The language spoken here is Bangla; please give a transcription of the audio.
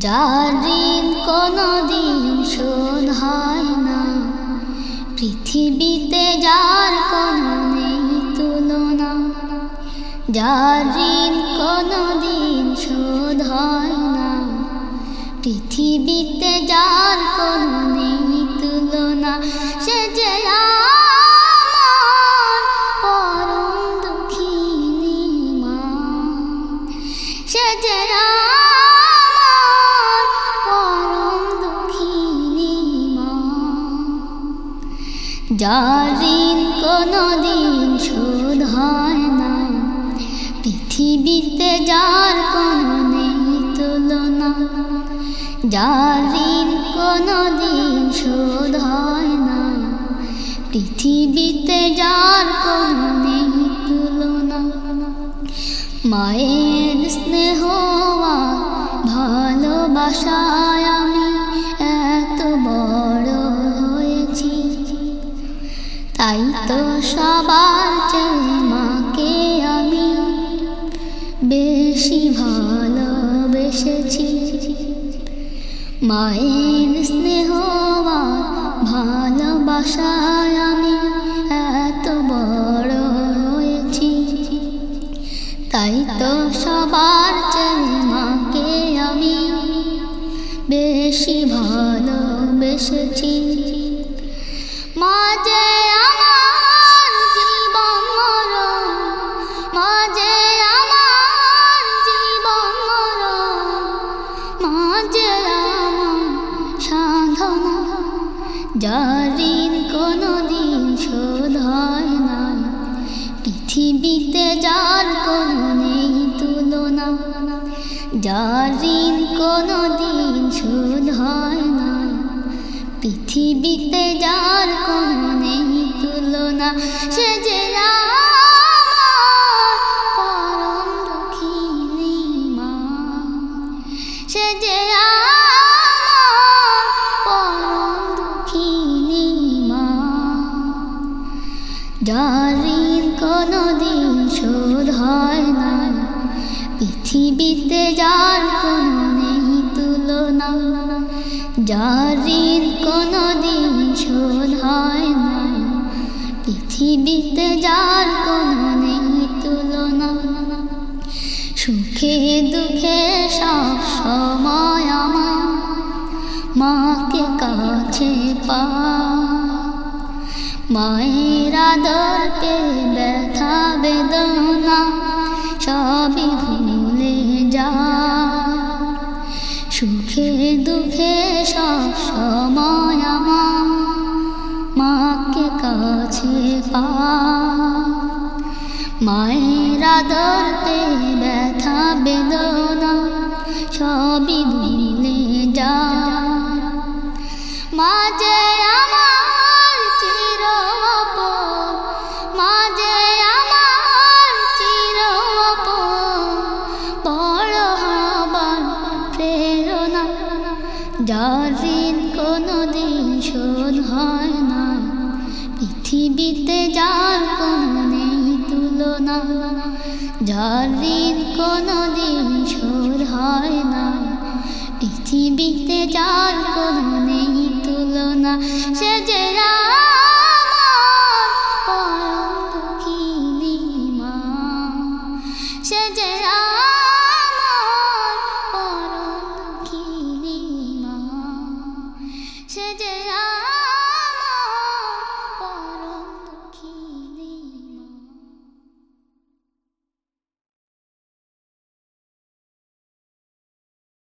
যার ঋণ কোনদিন শোধ হয় না, পৃথিবীতে যার কোনো নেই তুলনা, যার ঋণ কোনদিন শোধ হয় না, পৃথিবীতে যার কোনো নেই তুলনা যার ঋণ কোনদিন শোধ হয় না। পৃথিবীতে যার কোনো নেই তুলনা যার ঋণ কোনদিন শোধ হয় না। পৃথিবীতে যার কোনো নেই তুলনা, মায়ের স্নেহ ভালোবাসায় বেশি ভালোবেসেছি। মায়ের স্নেহ ভালোবাসায় আমি এত বড় হয়েছি। তাই তো সবার চেয়ে মাকে আমি বেশি ভালোবেসেছি। যার ঋণ কোনো দিন শোধ হয় না পৃথিবীতে যার কোনো নেই তুলনা। যারিন কোনো দিন শোধ হয় না পৃথিবীতে যার কোনো নেই তুলনা। সে যে যার ঋণ কোনো দিন শোধ হয় না। পৃথিবীতে যার কোনো নেই তুলনা যার ঋণ কোনো দিন শোধ হয় না। পৃথিবীতে যার কোনো নেই তুলনা, সুখে দুঃখে সব সময় আমার মাকে কাছে পা মায়ের আদর পে ব্যথা বেদনা সবই ভুলে যা। সুখে দুঃখে সব সময় আমার মাকে কাছে পা। মায়ের আদর পে ব্যথা বেদনা সবই ভুলে যা। মাঝে আমার যার ঋণ কোনো দিন শোধ হয় না। পৃথিবীতে যার কোনো নেই তুলনা, যার ঋণ কোনো দিন শোধ হয় না। পৃথিবীতে যার কোনো নেই তুলনা, সে যে